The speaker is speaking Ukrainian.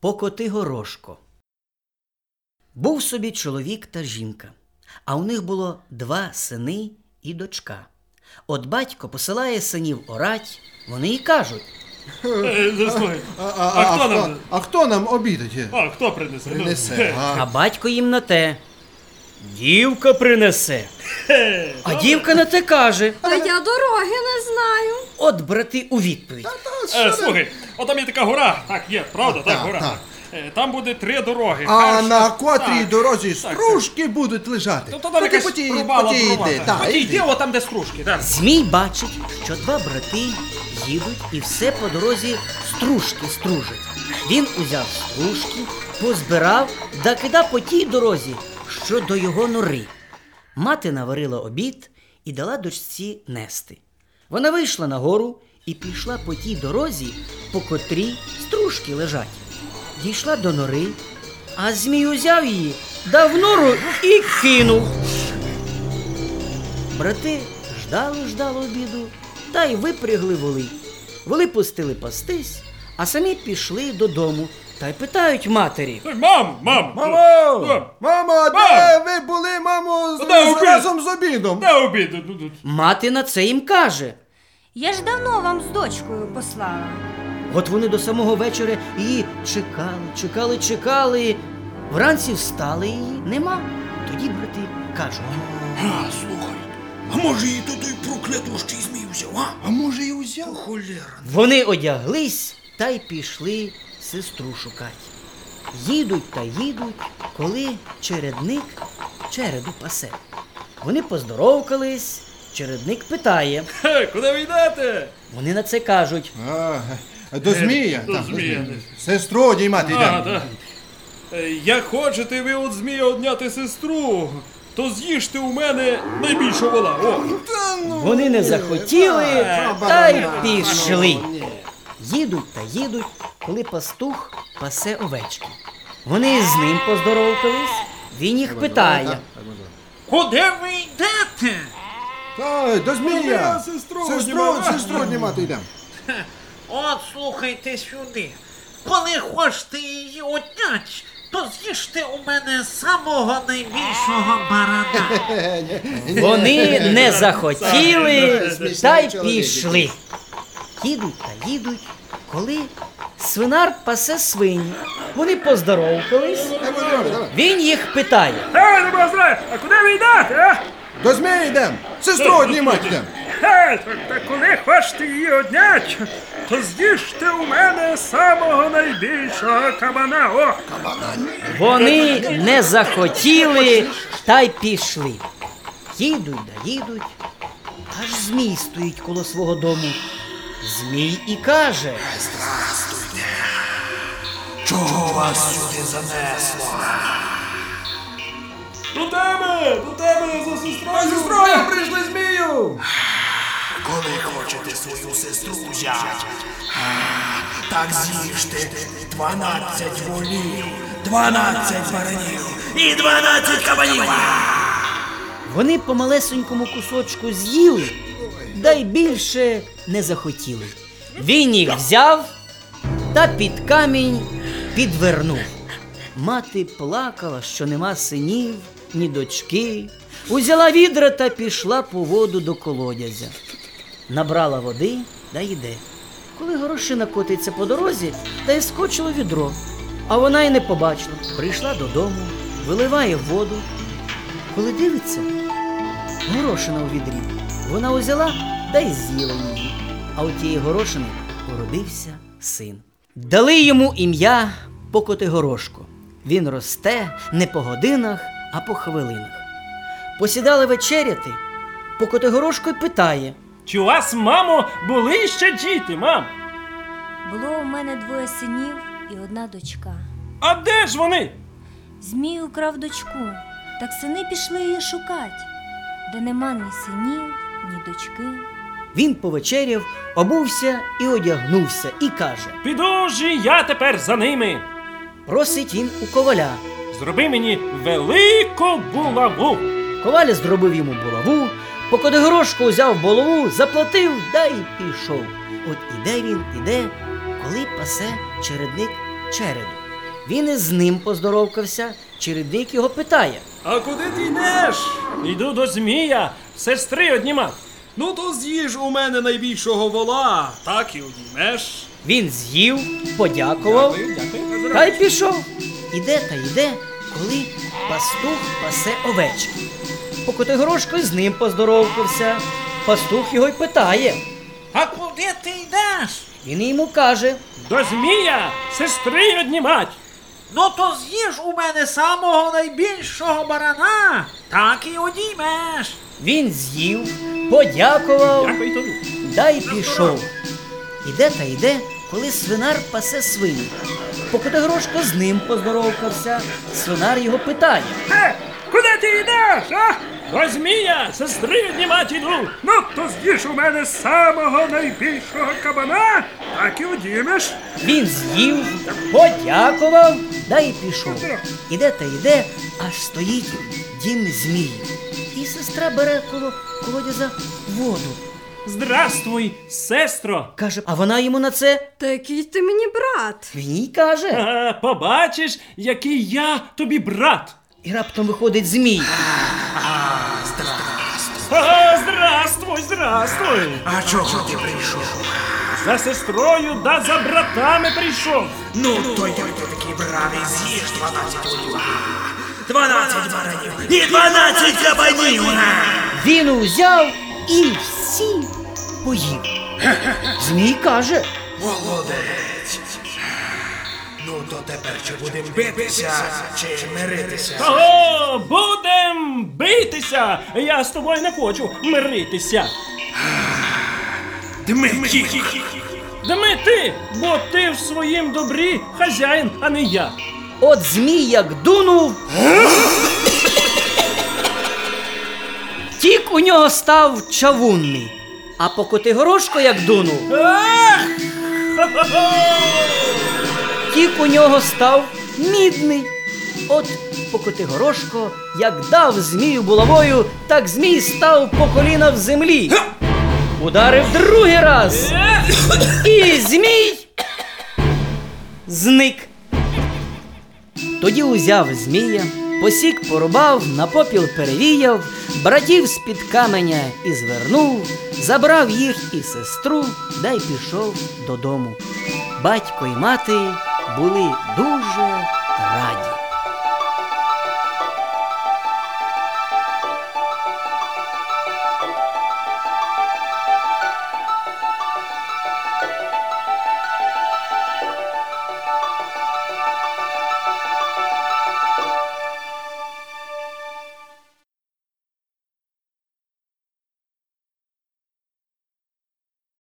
Покоти горошко. Був собі чоловік та жінка, а у них було два сини і дочка. От батько посилає синів орать, вони й кажуть: А, хто нам? а хто нам обідать? А, хто принесе? Принесе. е, А, а батько їм на те. Дівка принесе. е, А дівка на те каже. А я дороги не знаю. От брати у відповідь. е, Слухай, от там є така гора. Так, є, правда, так, Так, гора. так. Е, Там буде три дороги. а Перша- на котрій так. дорозі так. стружки будуть лежати. Ну, то там якась потій, рубала потій дрова, йди, так. так, Потій йди. де стружки, так. Змій бачить, що два брати їдуть і все по дорозі стружки стружать. Він узяв стружки, позбирав да кидав по тій дорозі, що до його нори. Мати наварила обід і дала дочці нести. Вона вийшла на гору і пішла по тій дорозі, по котрій стружки лежать. Дійшла до нори, а змій узяв її, дав в нору і кинув. Брати ждали, ждали обіду, та й випрягли воли. Воли пустили пастись, а самі пішли додому та й питають матері. Мам, мам! Мамо! Мам! Мамо, де ви були, мамо, з- Де обід? разом з обідом? Де обід? Мати на це їм каже. Я ж давно вам з дочкою послала. От вони до самого вечора її чекали, чекали, чекали. Вранці встали її, нема. Тоді брати кажуть. А, слухай, а може і то той проклятущий змій взяв, а? А може і узяв? Холєра. Вони одяглись та й пішли сестру шукати. Їдуть та їдуть, коли чередник череду пасе. Вони поздоровкались, чередник питає. Хе, Куди ви йдете? Вони на це кажуть. А, до змія. до так, змія. Сестру одіймати А, йдемо. так. Е, Як хочете ви от змія одняти сестру, то з'їжте у мене найбільшу вола. О. Вони не захотіли та й пішли. Їдуть та їдуть, коли пастух пасе овечки. Вони з ним поздоровкались, він їх питає. Куди ви йдете? Та, до змія. сестру Сестру, сестру однімати йдемо. От слухайте сюди. Коли хочете її отнять, то з'їжте у мене самого найбільшого барана. Вони не захотіли та й пішли. Їдуть та їдуть, коли свинар пасе свині. Вони поздоровкались, він їх питає. Е, не а куди ви йдете, а? До змія йдемо. Сестру однімати йдемо. Е, та, та коли хочете її однять, то з'їжте у мене самого найбільшого кабана. О! Вони не захотіли та й пішли. Їдуть да їдуть, аж змій стоїть коло свого дому. Змій і каже. Чого вас сюди занесло? До тебе! До тебе за сестрою! Сестрою прийшли змію. Коли хочете свою сестру взяти, так з'їжте 12 волів, 12 баранів і 12 кабанів. Вони по малесенькому кусочку з'їли, да й більше не захотіли. Він їх взяв та під камінь підвернув. Мати плакала, що нема синів, ні дочки. Узяла відра та пішла по воду до колодязя. Набрала води да йде. Коли горошина котиться по дорозі, та й скочило відро. А вона й не побачила. Прийшла додому, виливає воду, коли дивиться, горошина у відрі. Вона узяла да й з'їла її. А у тієї горошини уродився син. Дали йому ім'я Покотигорошко. Він росте не по годинах, а по хвилинах. Посідали вечеряти, Покотигорошко й питає. Чи у вас, мамо, були ще діти, мам? Було у мене двоє синів і одна дочка. А де ж вони? Змій украв дочку, так сини пішли її шукать, де нема ні синів, ні дочки. Він повечеряв, обувся і одягнувся, і каже: Піду ж і я тепер за ними. просить він у коваля. Зроби мені велику булаву. Коваля зробив йому булаву, Покотигорошко узяв булаву, заплатив, да й пішов. От іде він, іде, коли пасе чередник череду. Він із ним поздоровкався, чередник його питає. А куди ти йдеш? Йду до змія, сестри однімати. Ну то з'їж у мене найбільшого вола, так і одіймеш. Він з'їв, подякував та й пішов. Іде та йде, коли пастух пасе овечки. Покотигорошко з ним поздоровкався. Пастух його й питає. А куди ти йдеш? Він йому каже: До змія, сестри однімать. Ну то з'їж у мене самого найбільшого барана, так і одіймеш. він з'їв, подякував, Дякую тобі. да й пішов. Іде та йде, коли свинар пасе свиню. Покотигорошко з ним поздоровкався. Свинар його питає. Е, куди ти йдеш, а? До змія, сестри однімать іду. Ну то з'їж у мене самого найбільшого кабана, так і одіймеш. Він з'їв, подякував, да й пішов. Іде та йде, аж стоїть дім змії. І сестра бере коло колодязя воду. Здравствуй, сестро. Каже, а вона йому на це. Та який ти мені брат? Він їй каже. А, побачиш, який я тобі брат. І раптом виходить змій. А, здравствуй, здравствуй. А чого ти прийшов? За сестрою да за братами прийшов. Ну, то й ти такий бравий з'їж 12 волів. 12 баранів і 12 кабанів. Він узяв і всі поїв. Змій каже. Молодець. Ну, то тепер чи будемо битися, чи миритися? Ого, будем битися. Я з тобою не хочу миритися. Дмиті. Дми ти, бо ти в своїм добрі хазяїн, а не я. От змій як дунув. У нього став чавунний. А по Котигорошко як дунув. Тік у нього став мідний. От Покотигорошко, як дав змію булавою, так змій став по коліна в землі. Ударив другий раз. І змій зник. Тоді узяв змія, посік порубав, на попіл перевіяв, братів з-під каменя і звернув, забрав їх і сестру, да й пішов додому. Батько і мати були дуже раді.